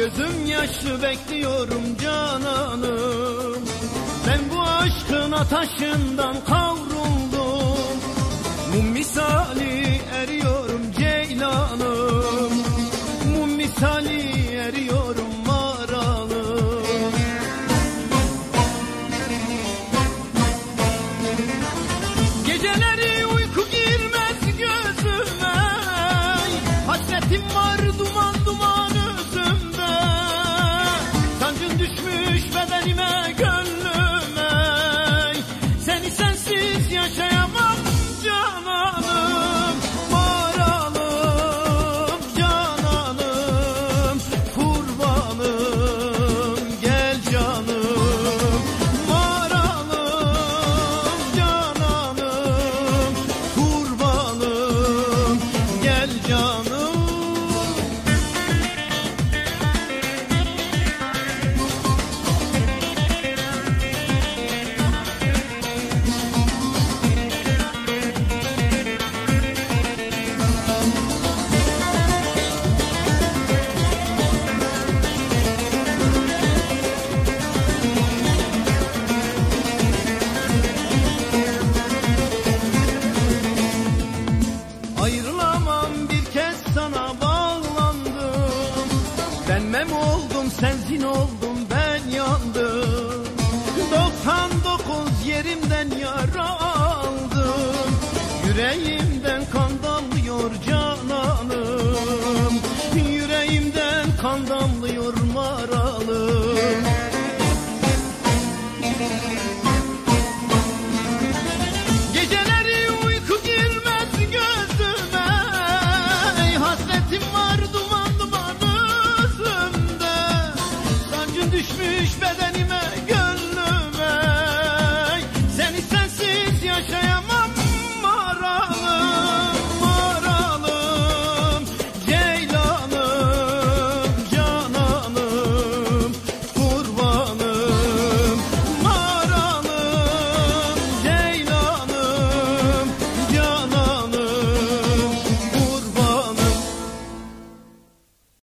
Gözüm yaşlı bekliyorum cananım. Ben bu aşkın ataşından kavruldum. Mum misal yerimden yara aldım. Yüreğimden kan damlıyor can.